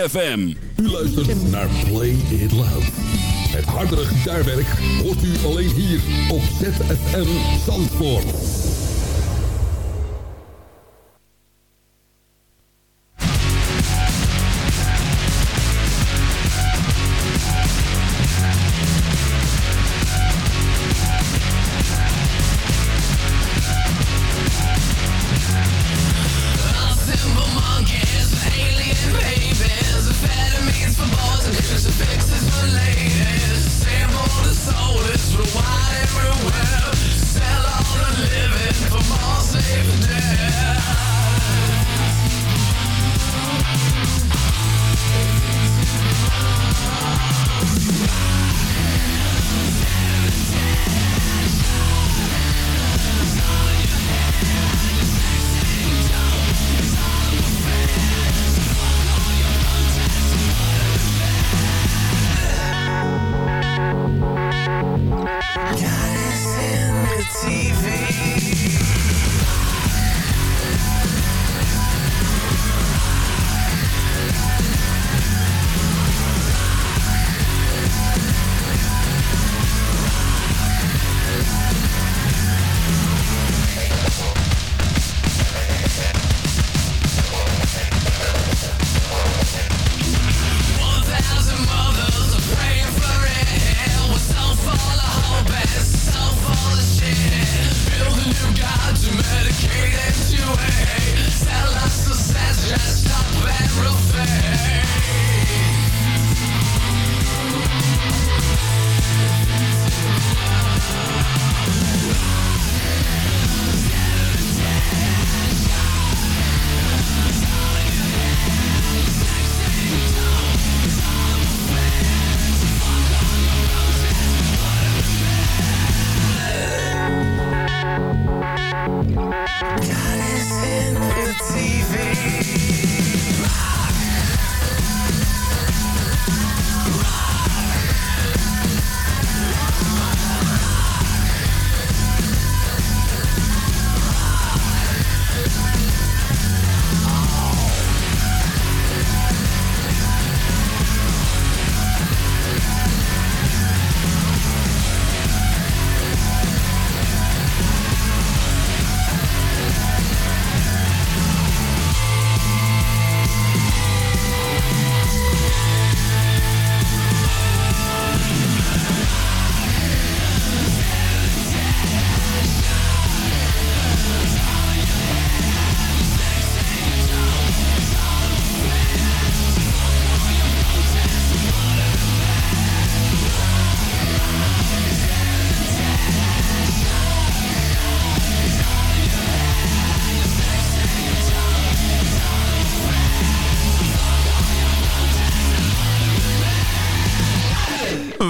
FM. U luistert naar Play It Loud. Het hardere gitaarwerk hoort u alleen hier op ZFM Zandvoort.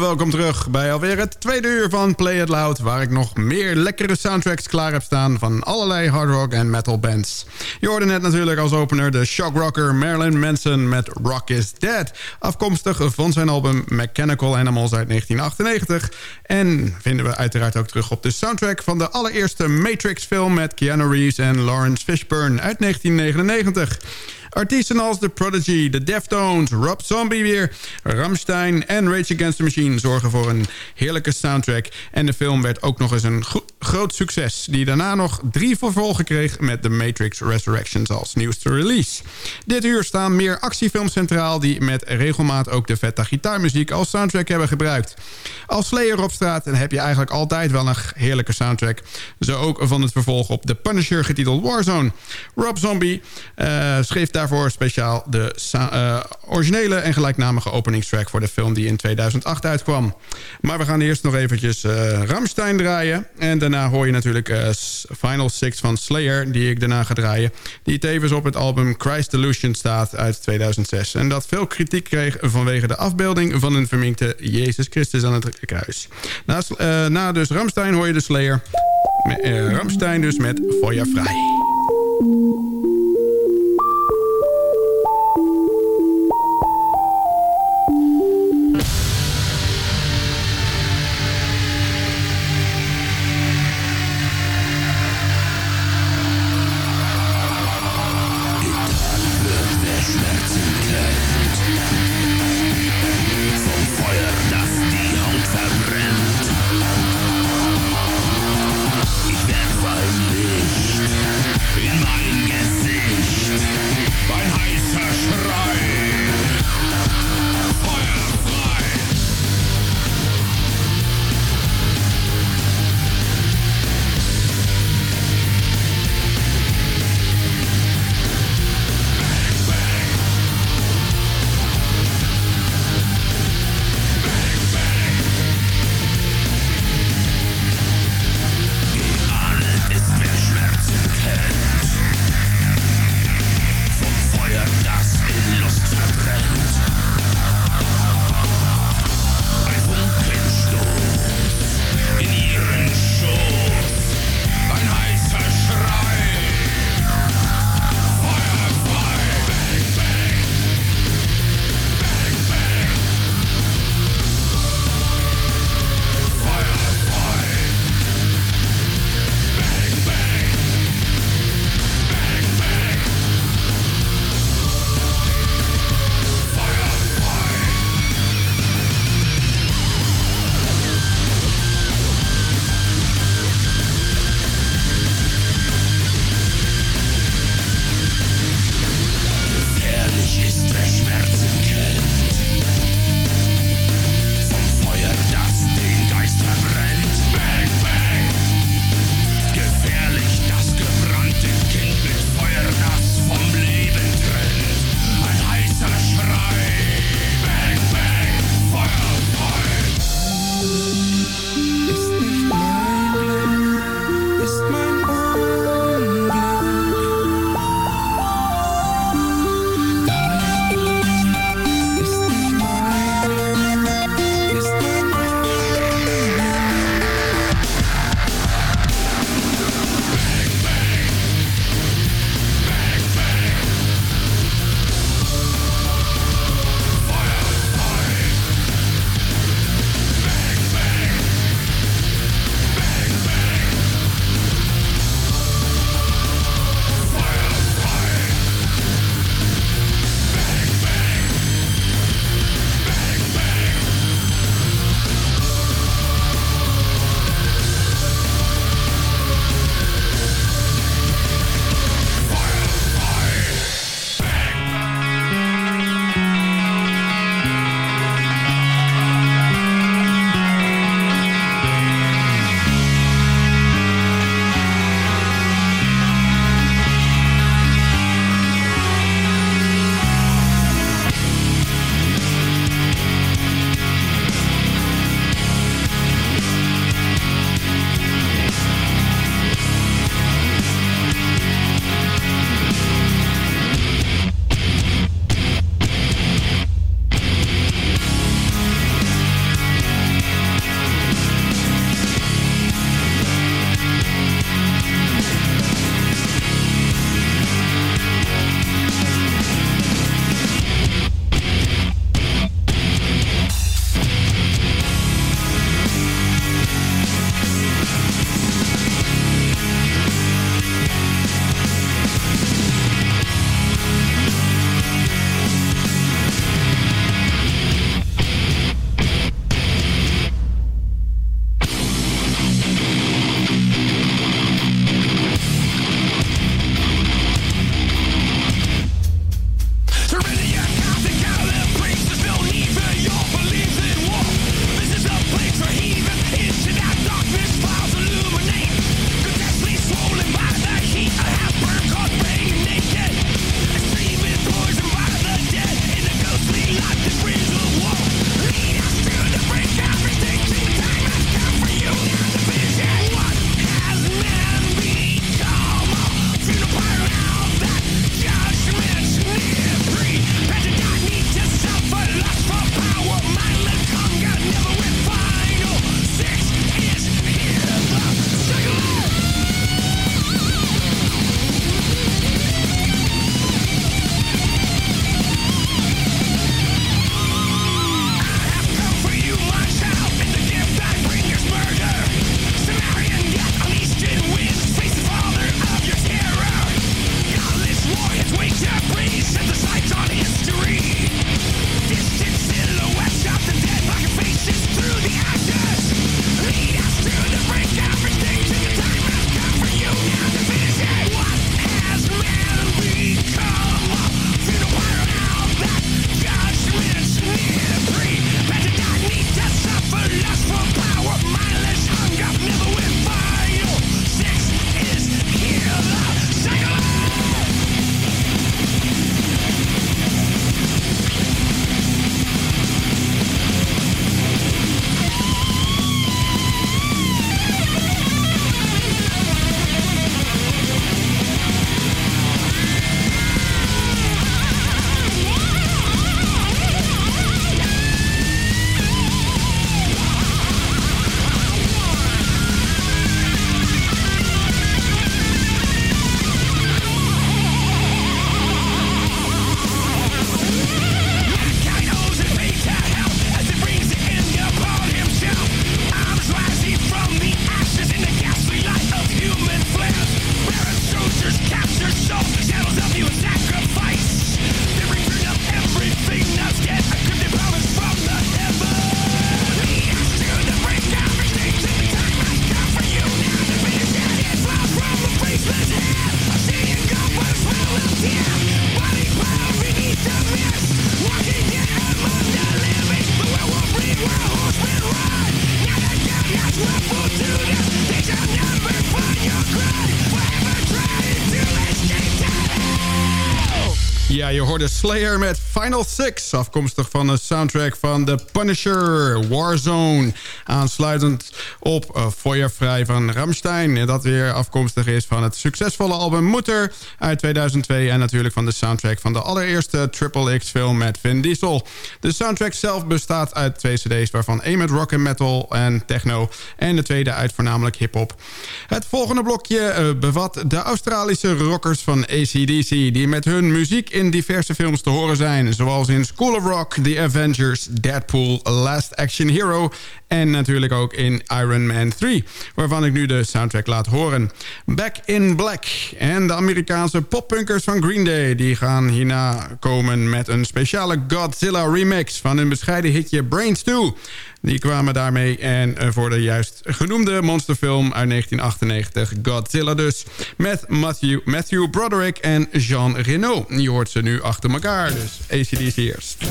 Welkom terug bij alweer het tweede uur van Play It Loud... waar ik nog meer lekkere soundtracks klaar heb staan... van allerlei hard rock en metal bands. Je hoorde net natuurlijk als opener de shockrocker Marilyn Manson met Rock is Dead... afkomstig van zijn album Mechanical Animals uit 1998... en vinden we uiteraard ook terug op de soundtrack... van de allereerste Matrix-film met Keanu Reeves en Lawrence Fishburne uit 1999... Artiesten als The Prodigy, The Deftones, Rob Zombie weer... Ramstein en Rage Against the Machine zorgen voor een heerlijke soundtrack. En de film werd ook nog eens een groot succes... die daarna nog drie vervolgen kreeg met The Matrix Resurrections als nieuwste release. Dit uur staan meer actiefilms centraal... die met regelmaat ook de vette gitaarmuziek als soundtrack hebben gebruikt. Als Slayer op straat heb je eigenlijk altijd wel een heerlijke soundtrack. Zo ook van het vervolg op The Punisher getiteld Warzone. Rob Zombie uh, schreef daar daarvoor speciaal de uh, originele en gelijknamige openingstrack... voor de film die in 2008 uitkwam. Maar we gaan eerst nog eventjes uh, Ramstein draaien. En daarna hoor je natuurlijk uh, Final Six van Slayer... die ik daarna ga draaien. Die tevens op het album Christ Delusion staat uit 2006. En dat veel kritiek kreeg vanwege de afbeelding... van een verminkte Jezus Christus aan het kruis. Na, na dus Ramstein hoor je de Slayer... Ramstein dus met Feuer Vrij. Slayer met Final Six... afkomstig van de soundtrack van The Punisher, Warzone. Aansluitend op uh, Feuervrij van Ramstein... dat weer afkomstig is van het succesvolle album Mutter uit 2002... en natuurlijk van de soundtrack van de allereerste Triple X-film met Vin Diesel. De soundtrack zelf bestaat uit twee cd's... waarvan één met rock and metal en techno... en de tweede uit voornamelijk hip-hop. Het volgende blokje uh, bevat de Australische rockers van ACDC... die met hun muziek in diverse films te horen zijn... zoals in School of Rock, The Avengers, Deadpool, Last Action Hero... en natuurlijk ook in Iron Man 3, waarvan ik nu de soundtrack laat horen. Back in Black en de Amerikaanse poppunkers van Green Day... die gaan hierna komen met een speciale Godzilla remix... van hun bescheiden hitje Brains 2... Die kwamen daarmee en eh, voor de juist genoemde monsterfilm uit 1998, Godzilla dus. Met Matthew, Matthew Broderick en Jean Reno. Je hoort ze nu achter elkaar, dus ACDC eerst.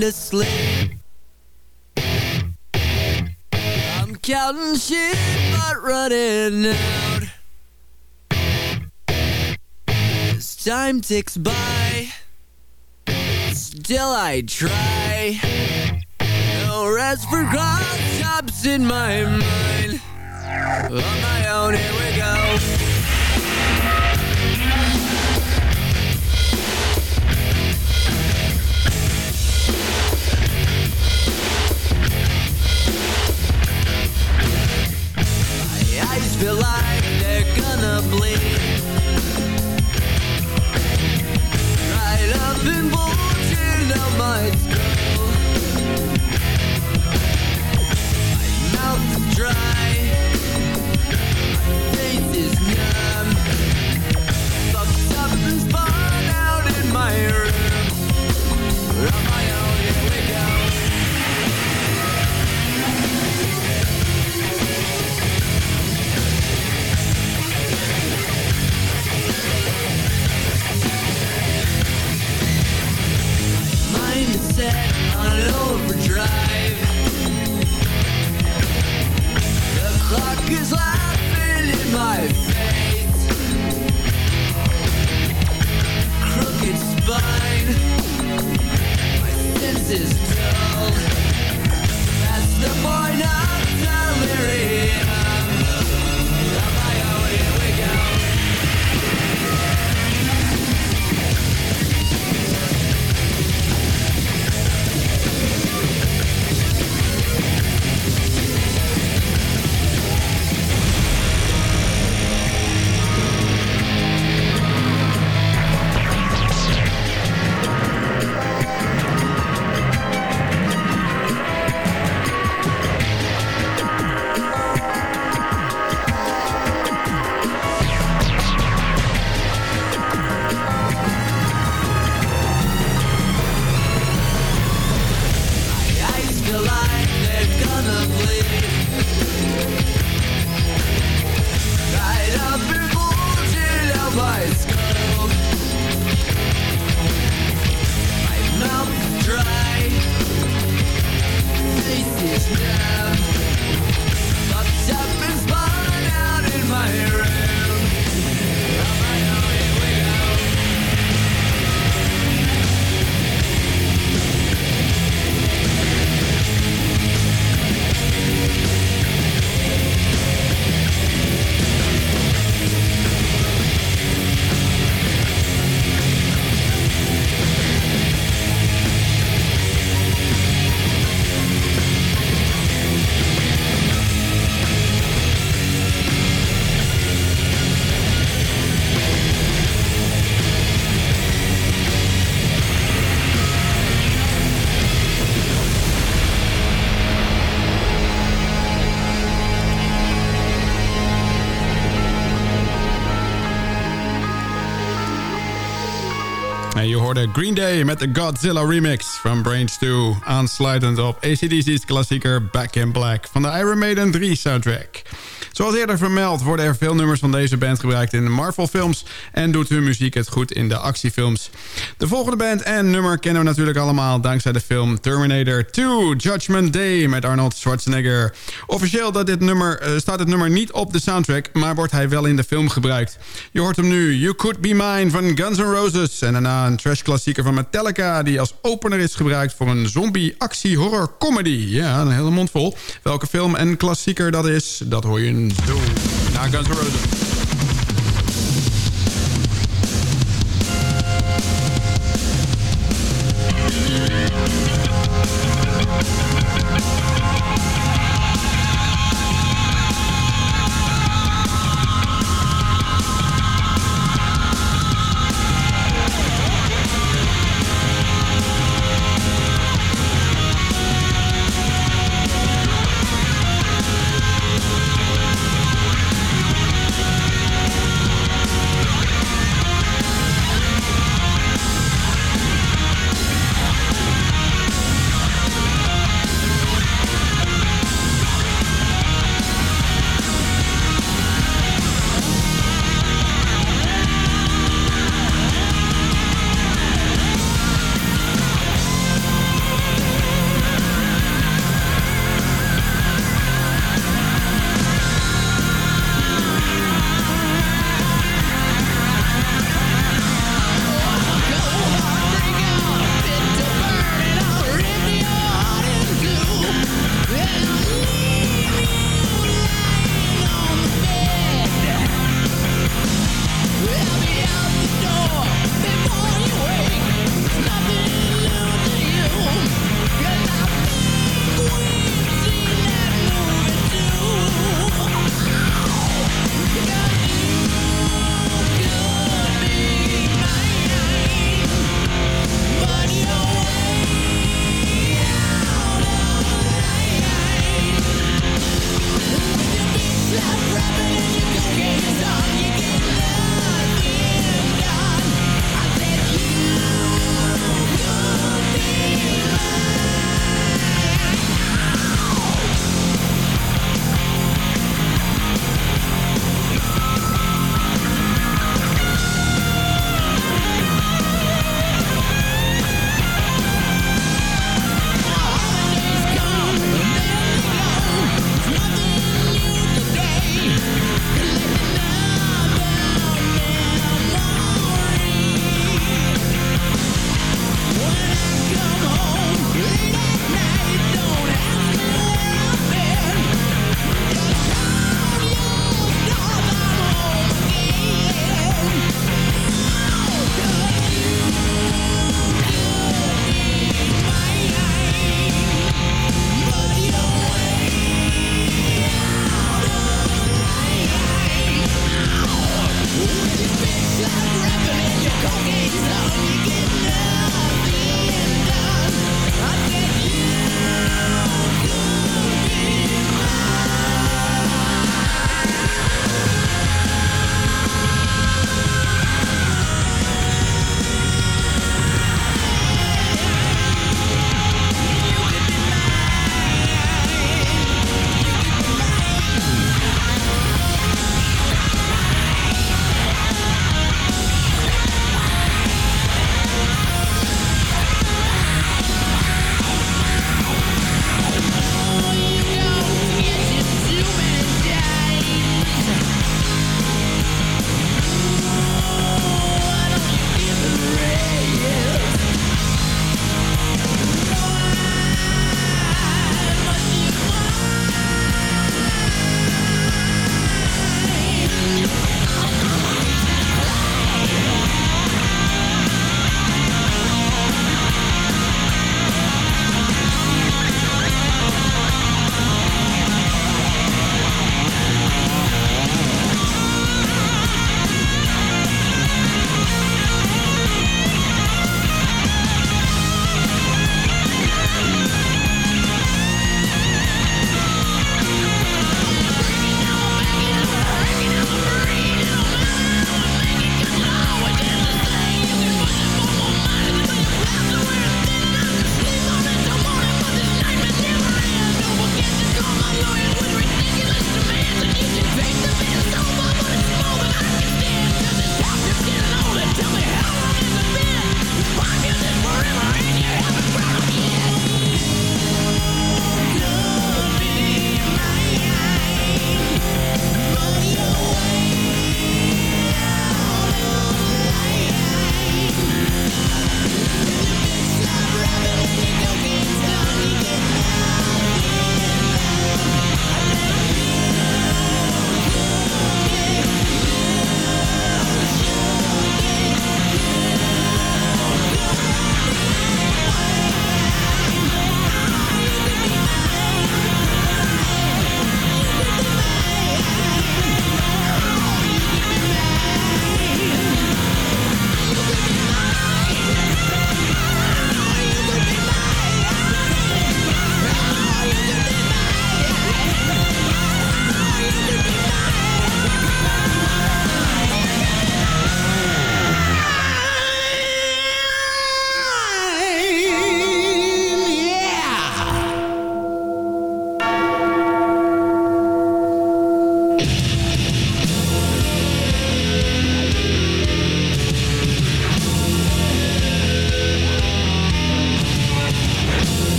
To sleep. I'm counting sheep, but running out. As time ticks by, still I try. No rest for cross in my mind. On my own, here we go. Feel like they're gonna bleed. Right up in bulging out my skull My mouth is dry The clock is laughing in my face. Crooked spine, my senses dull. Green Day met de Godzilla remix van Brains 2. Aansluitend op ACDC's klassieker Back in Black van de Iron Maiden 3 soundtrack. Zoals eerder vermeld worden er veel nummers van deze band gebruikt in de Marvel-films... en doet hun muziek het goed in de actiefilms. De volgende band en nummer kennen we natuurlijk allemaal... dankzij de film Terminator 2 Judgment Day met Arnold Schwarzenegger. Officieel dat dit nummer, uh, staat het nummer niet op de soundtrack... maar wordt hij wel in de film gebruikt. Je hoort hem nu, You Could Be Mine van Guns N' Roses... en daarna een trash-klassieker van Metallica... die als opener is gebruikt voor een zombie-actie-horror-comedy. Ja, een hele mond vol. Welke film en klassieker dat is, dat hoor je zo naar Guns N' Roses.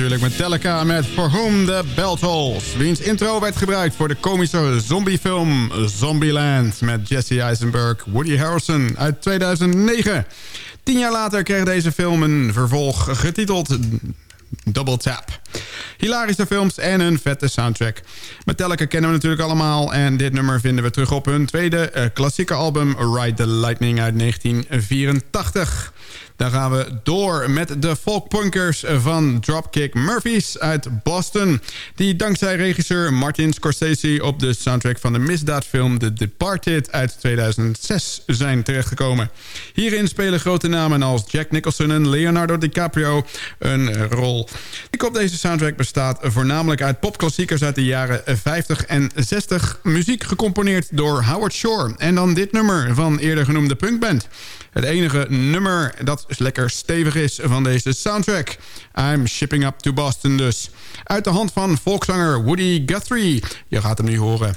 Natuurlijk Metallica met For Whom the Bell Tolls. Wiens intro werd gebruikt voor de komische zombiefilm Zombieland... met Jesse Eisenberg, Woody Harrelson uit 2009. Tien jaar later kreeg deze film een vervolg getiteld Double Tap. Hilarische films en een vette soundtrack. Metallica kennen we natuurlijk allemaal... en dit nummer vinden we terug op hun tweede uh, klassieke album... Ride the Lightning uit 1984. Dan gaan we door met de folkpunkers van Dropkick Murphys uit Boston... die dankzij regisseur Martin Scorsese op de soundtrack van de misdaadfilm The Departed uit 2006 zijn terechtgekomen. Hierin spelen grote namen als Jack Nicholson en Leonardo DiCaprio een rol. Ik op deze soundtrack bestaat voornamelijk uit popklassiekers uit de jaren 50 en 60... muziek gecomponeerd door Howard Shore en dan dit nummer van eerder genoemde punkband... Het enige nummer dat lekker stevig is van deze soundtrack. I'm Shipping Up to Boston dus. Uit de hand van volkszanger Woody Guthrie. Je gaat hem nu horen.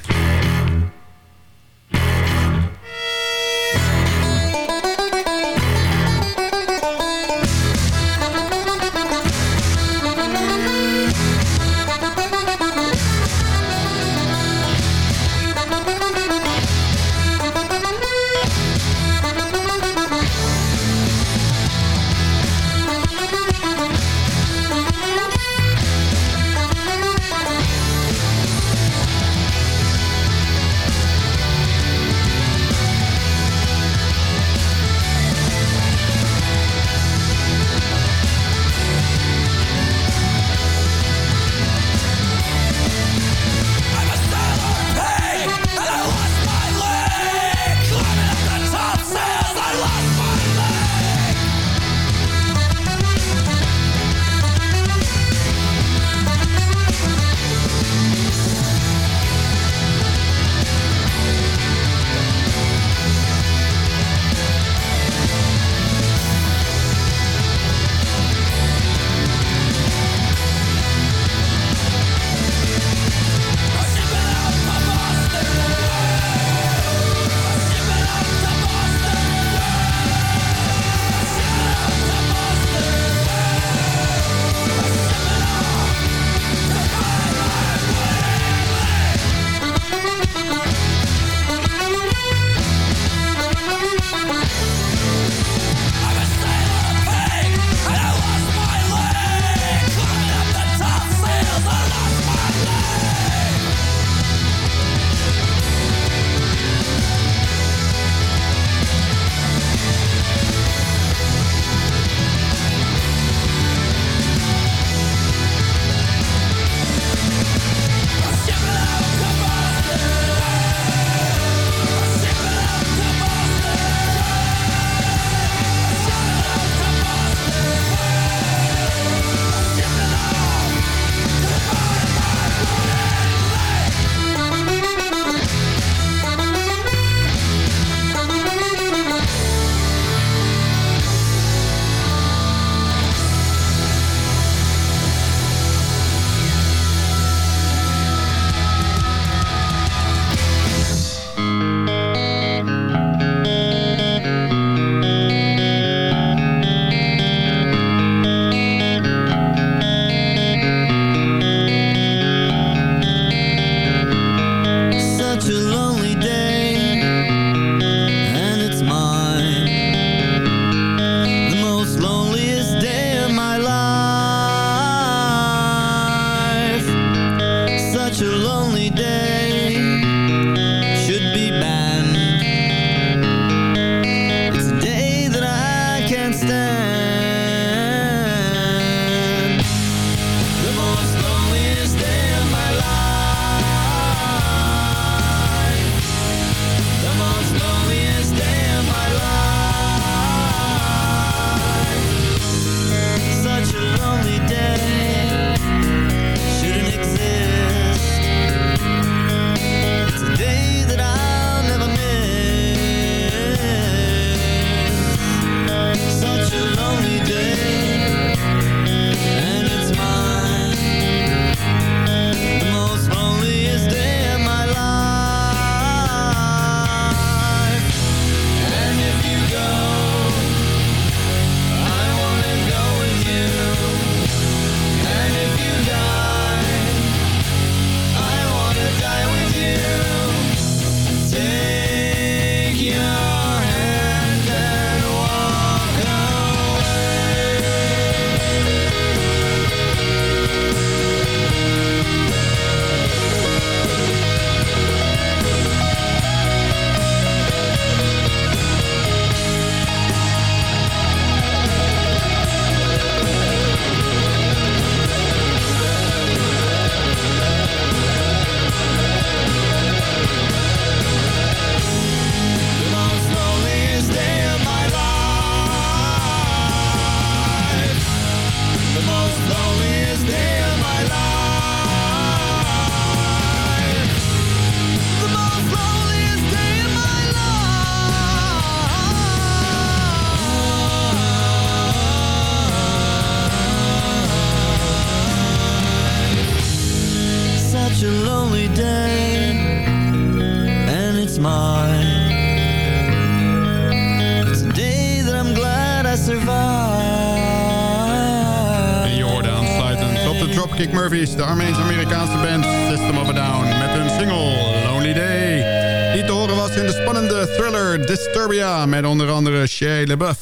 De Armeens-Amerikaanse band System of a Down... met hun single Lonely Day. Die te horen was in de spannende thriller Disturbia... met onder andere Shia LaBeouf.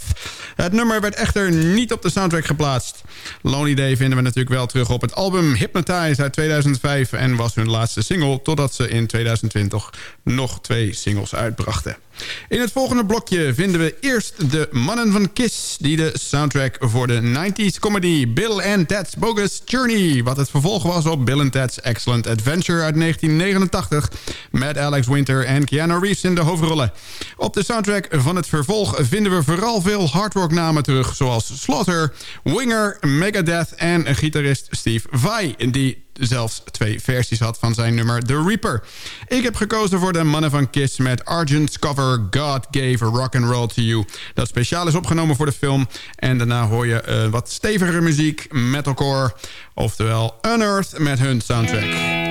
Het nummer werd echter niet op de soundtrack geplaatst. Lonely Day vinden we natuurlijk wel terug op het album Hypnotize uit 2005... en was hun laatste single totdat ze in 2020 nog twee singles uitbrachten. In het volgende blokje vinden we eerst de mannen van Kiss... die de soundtrack voor de 90s comedy Bill and Ted's Bogus Journey... wat het vervolg was op Bill and Ted's Excellent Adventure uit 1989... met Alex Winter en Keanu Reeves in de hoofdrollen. Op de soundtrack van het vervolg vinden we vooral veel hardrock-namen terug... zoals Slaughter, Winger, Megadeth en gitarist Steve Vai... die zelfs twee versies had van zijn nummer The Reaper. Ik heb gekozen voor de mannen van Kiss met Argent's cover God Gave Rock and Roll to You. Dat speciaal is opgenomen voor de film. En daarna hoor je uh, wat stevigere muziek, metalcore, oftewel Unearth met hun soundtrack.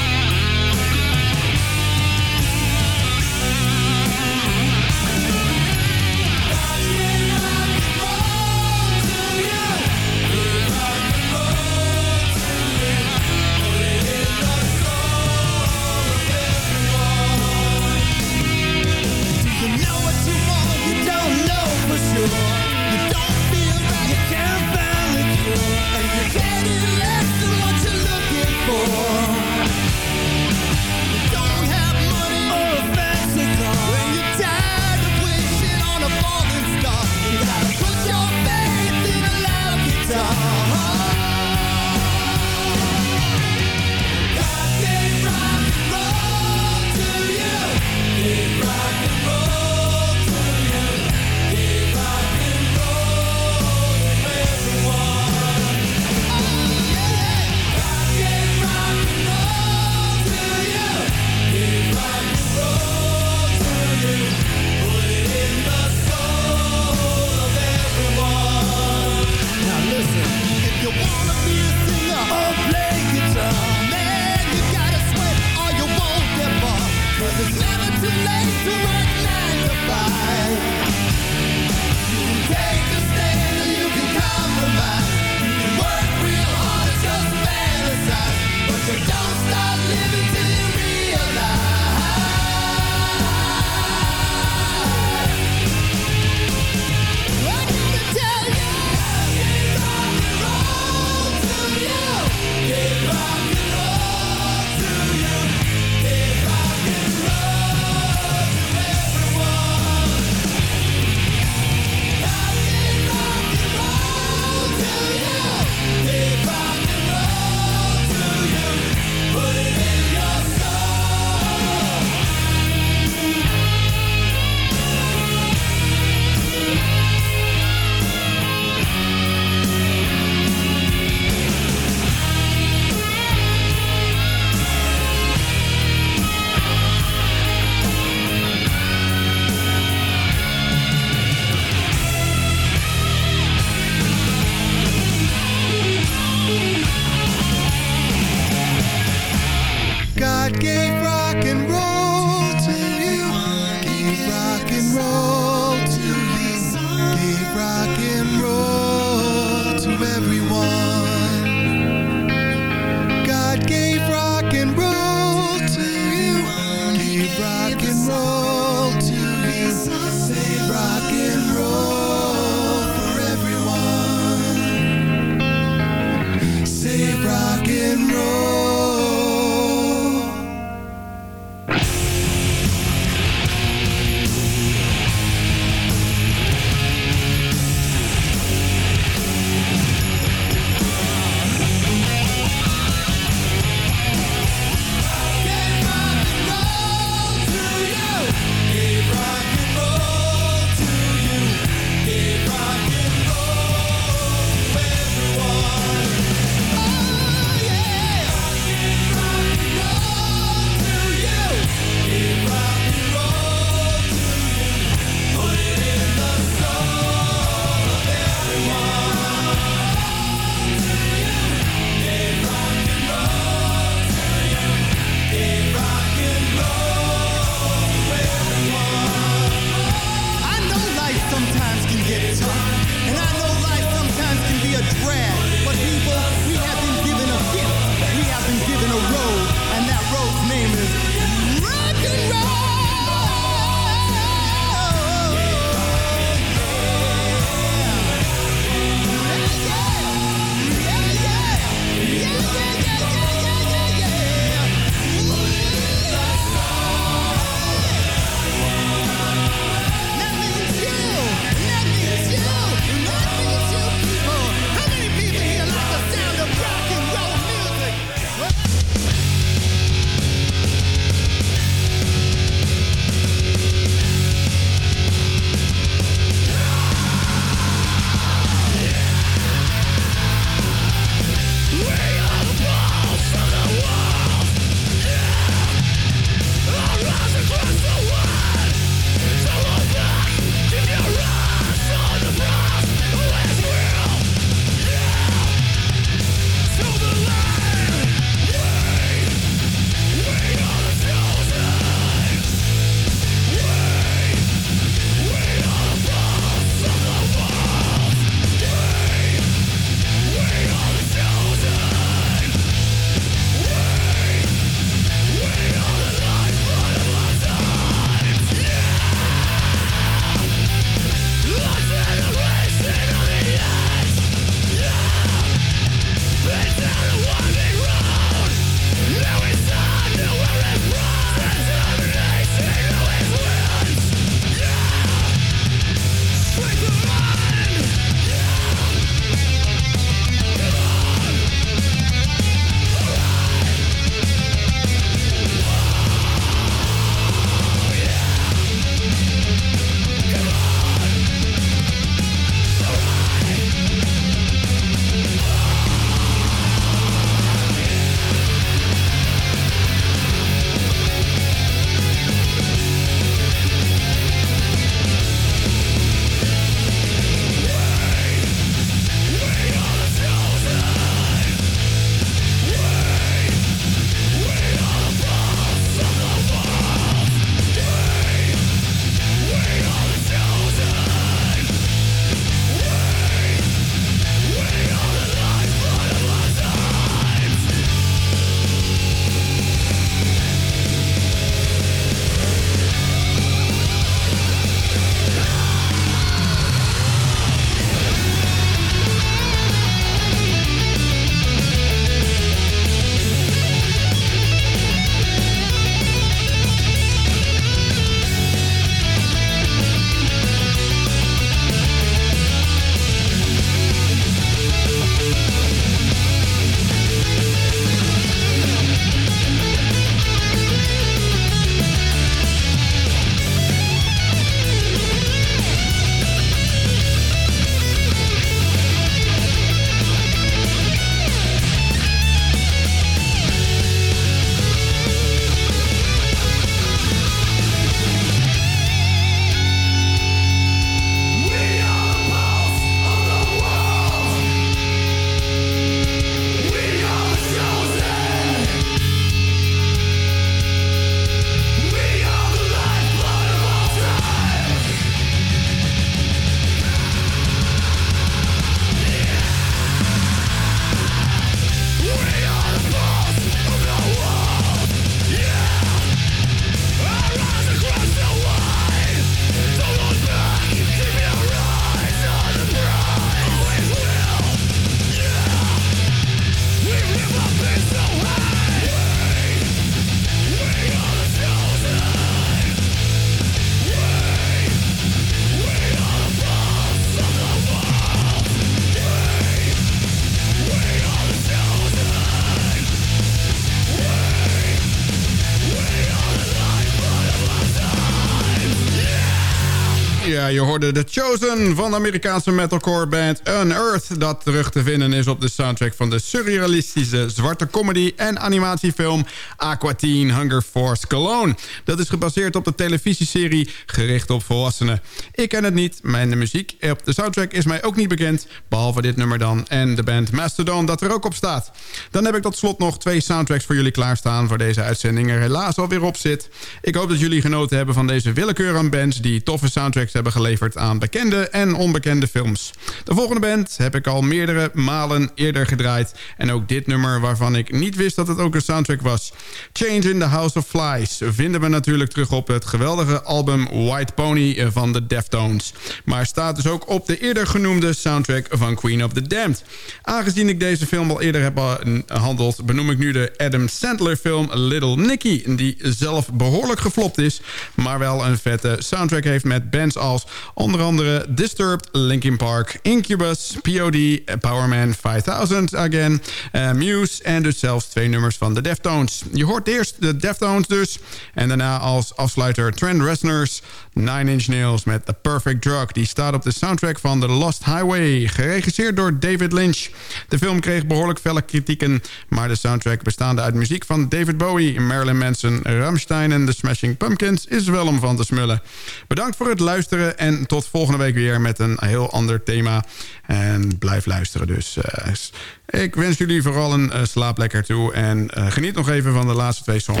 Hoorde The Chosen van de Amerikaanse metalcore band Unearth... dat terug te vinden is op de soundtrack van de surrealistische zwarte comedy... en animatiefilm Aqua Teen Hunger Force Cologne. Dat is gebaseerd op de televisieserie gericht op volwassenen. Ik ken het niet, de muziek op de soundtrack is mij ook niet bekend... behalve dit nummer dan en de band Mastodon dat er ook op staat. Dan heb ik tot slot nog twee soundtracks voor jullie klaarstaan... voor deze uitzending er helaas alweer op zit. Ik hoop dat jullie genoten hebben van deze willekeur aan bands... die toffe soundtracks hebben geleverd aan bekende en onbekende films. De volgende band heb ik al meerdere malen eerder gedraaid... en ook dit nummer waarvan ik niet wist dat het ook een soundtrack was. Change in the House of Flies vinden we natuurlijk terug op het geweldige album White Pony van de Deftones. Maar staat dus ook op de eerder genoemde soundtrack van Queen of the Damned. Aangezien ik deze film al eerder heb behandeld... benoem ik nu de Adam Sandler film Little Nicky... die zelf behoorlijk geflopt is... maar wel een vette soundtrack heeft met bands als onder andere Disturbed, Linkin Park, Incubus, POD, Powerman 5000 Again, uh, Muse en dus zelfs twee nummers van de Deftones. Je hoort eerst de Deftones dus en daarna als afsluiter Trent Reznor's Nine Inch Nails met The Perfect Drug. Die staat op de soundtrack van The Lost Highway, geregisseerd door David Lynch. De film kreeg behoorlijk felle kritieken, maar de soundtrack bestaande uit muziek van David Bowie, Marilyn Manson, Rammstein en The Smashing Pumpkins is wel om van te smullen. Bedankt voor het luisteren en tot volgende week weer met een heel ander thema. En blijf luisteren dus. Uh, ik wens jullie vooral een uh, slaap lekker toe en uh, geniet nog even van de laatste twee songs.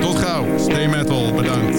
Tot gauw, stay metal, bedankt.